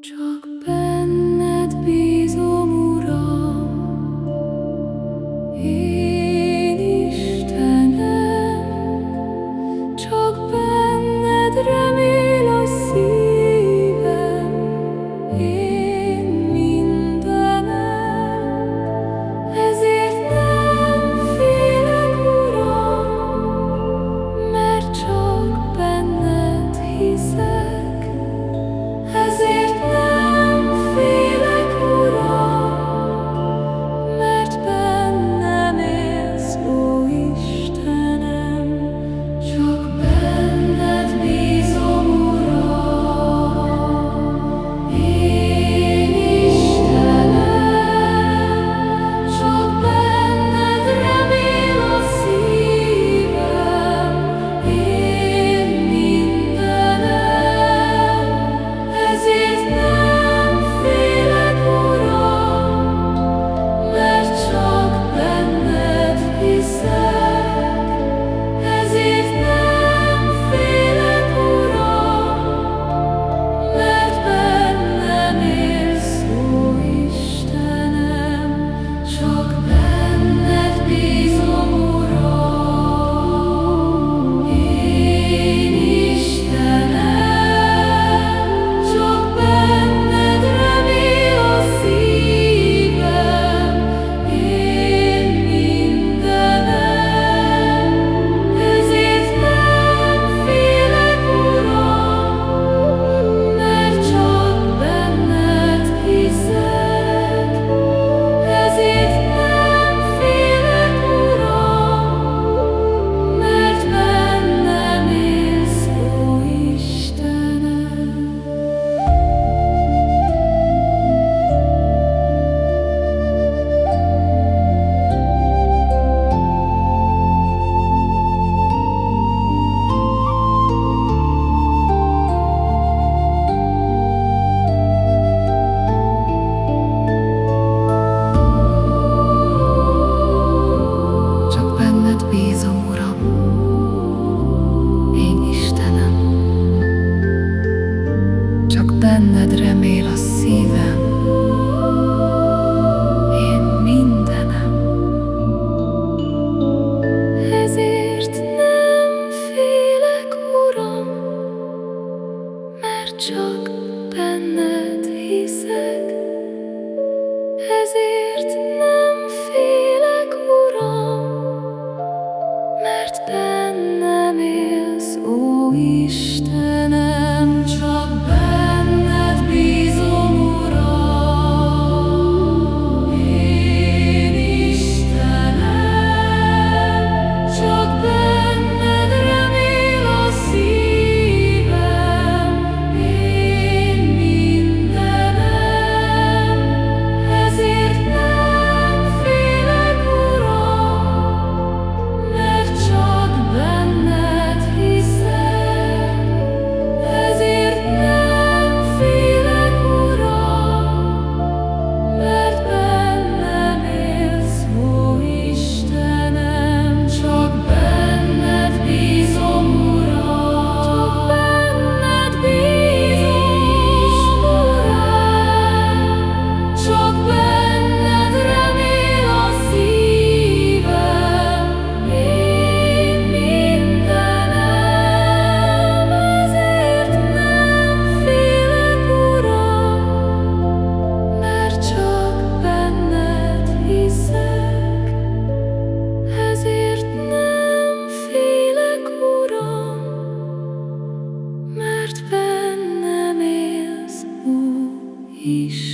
长。benned remél a szívem. Én mindenem. Ezért nem félek, Uram, mert csak benned hiszek. Ezért és